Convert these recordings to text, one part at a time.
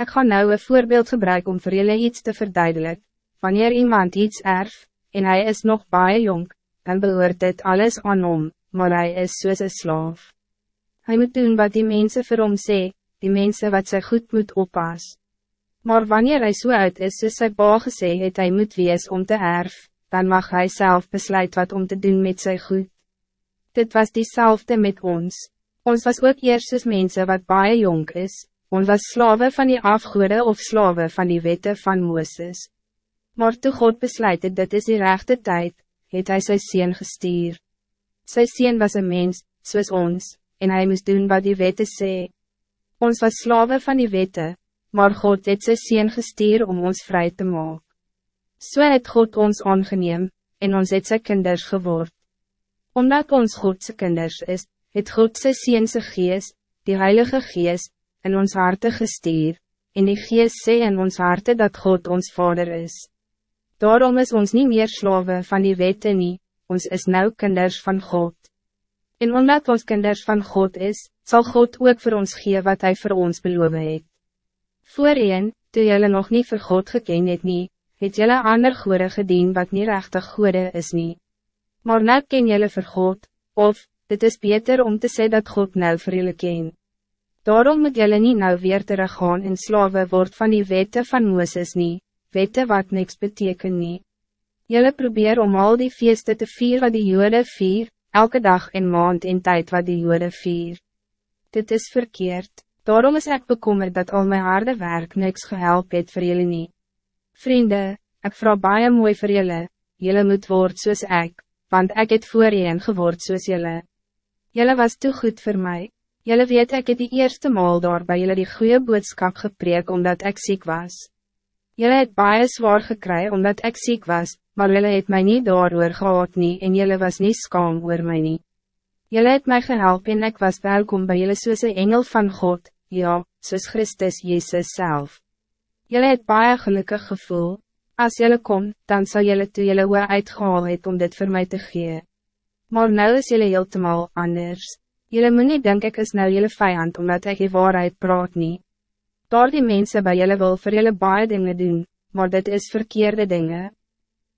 Ik ga nou een voorbeeld gebruiken om voor jullie iets te verduidelijken. Wanneer iemand iets erf, en hij is nog baie jong, dan behoort dit alles aan hom, maar hij is soos een slaaf. Hij moet doen wat die mensen vir hom sê, die mensen wat sy goed moet oppas. Maar wanneer hij zo so uit is soos sy ba gesê het hy moet wees om te erf, dan mag hij zelf besluit wat om te doen met zijn goed. Dit was diezelfde met ons. Ons was ook eerst soos mensen wat baie jong is, ons was slaven van die afgoede of slaven van die wette van Mooses. Maar toe God besluit het dit is die rechte tijd, het hij sy sien gestuur. Sy sien was een mens, soos ons, en hij moest doen wat die wette sê. Ons was slaven van die wette, maar God het sy sien gestuur om ons vrij te maken. So het God ons aangeneem, en ons het sy kinders geword. Omdat ons Godse kinders is, het God sy Seense gees, die Heilige Gees, in ons harte gestuur, en die Gees sê in ons harte dat God ons Vader is. Daarom is ons niet meer slaven van die wette nie, ons is nou kinders van God. En omdat ons kinders van God is, zal God ook voor ons gee wat hij voor ons beloof het. Voorheen, toe jylle nog niet voor God geken het nie, het jylle ander goede gedien wat niet rechtig goede is nie. Maar nou ken jylle vir God, of, dit is beter om te zeggen dat God nou vir jylle ken. Daarom moet jylle nie nou weer teruggaan en slawe word van die wette van Mooses nie, wette wat niks beteken nie. Jylle probeer om al die feesten te vier wat die jode vier, elke dag en maand en tijd wat die jode vier. Dit is verkeerd, daarom is ik bekommerd dat al mijn harde werk niks gehelp het vir jylle nie. Vrienden, ik vraag baie mooi voor jullie. Jullie moet word soos ik, want ik het voor je en geword soos jullie. Jullie was te goed voor mij. Jullie weet ik het die eerste maal daar bij jullie die goede boodschap gepreek omdat ik ziek was. Jullie het baie zwaar gekry omdat ik ziek was, maar jullie het mij niet door gehad nie en jullie was niet skaam oor my nie. Jullie het mij gehelp en ik was welkom bij jullie soos een engel van God, ja, soos Christus Jezus zelf. Jelle het baie gelukkig gevoel. Als jelle kom, dan zal jelle toe jelle hoe uitgehaal het om dit voor mij te gee. Maar nou is jelle heeltemal anders. Jelle moet niet denk ik is nou jelle vijand omdat ik je waarheid praat niet. Daar die mensen bij jelle wil voor jelle baie dingen doen, maar dit is verkeerde dingen.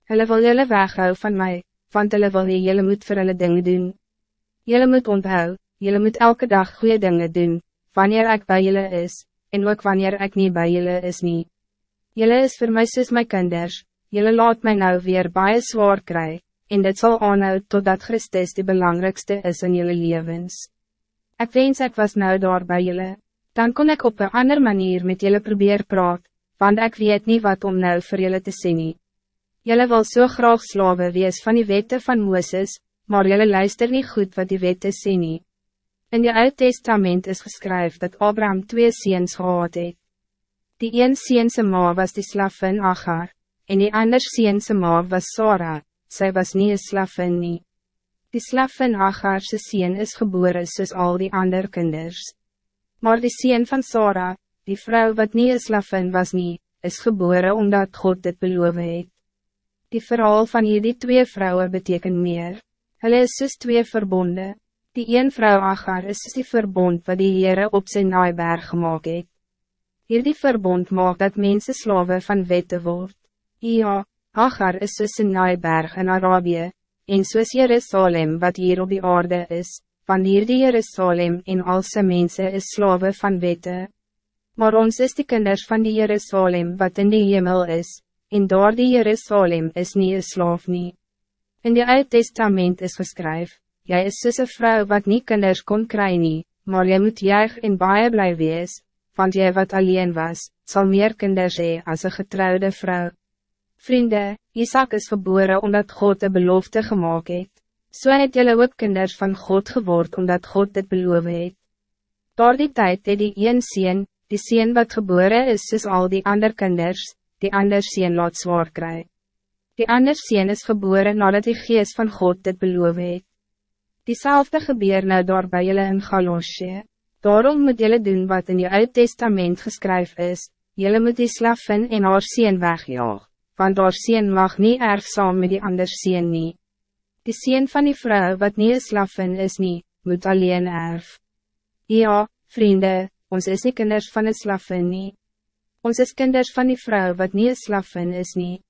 Hulle wil jelle weghou van mij, want hulle wil jy jelle moet voor hulle dingen doen. Jelle moet onthou, jelle moet elke dag goede dingen doen, wanneer ik bij jelle is en ook wanneer ik niet bij jullie is niet. Jullie is voor mij soos my kinders, jullie laat mij nou weer baie zwaar kry, en dit zal aanhou totdat Christus de belangrijkste is in jullie levens. Ik wens ik was nou daar bij jullie, dan kon ik op een andere manier met jullie probeer praat, want ik weet niet wat om nou voor jullie te zien. Jullie wil zo so graag slaven wees van die wette van Mooses, maar jullie luister niet goed wat die wette sê nie. In die Oud Testament is geschreven dat Abraham twee ziens gehad het. Die een ziense ma was die slaffin Agar, en die ander ziense ma was Sarah, zij was niet een slaffin nie. Die slaffin Agarse zien is geboren soos al die ander kinders. Maar die zien van Sarah, die vrouw wat niet een slaffin was nie, is geboren omdat God dit beloof het. Die verhaal van hierdie twee vrouwen betekent meer. Hulle is soos twee verbonden. Die een vrouw Agar is die verbond wat die Heere op zijn naaiberg gemaakt het. Hierdie verbond maakt dat mensen slaven van wette word. Ja, Agar is soos een naaiberg in Arabië, en soos Jerusalem wat hier op die aarde is, van hierdie Jerusalem en al sy mense is slaven van wette. Maar ons is die kinders van die Jerusalem wat in die hemel is, en door die Jerusalem is niet een slaaf nie. In die Oud Testament is geschreven. Jij is soos een vrouw wat niet kinders kon kry nie, maar jy moet juig en baie bly wees, want jy wat alleen was, zal meer kinders hee as een getrouwde vrouw. Vrienden, Isaac is geboren omdat God de belofte gemaakt het. So het jylle ook kinders van God geword omdat God dit beloof het. Door die tijd het die een sien, die sien wat geboren is soos al die ander kinders, die ander sien laat zwaar kry. Die ander sien is geboren nadat die geest van God dit beloof het. Diezelfde gebeur nou daar by julle in Galosje. Daarom moet jullie doen wat in je Oud Testament geschreven is, jullie moet die slaffen en haar sien wegjaag, want haar sien mag niet erg saam met die ander sien nie. Die sien van die vrouw wat niet een slaffen is nie, moet alleen erf. Ja, vrienden, ons is nie kinders van een slaffen nie. Ons is kinders van die vrouw wat niet een slaffen is niet.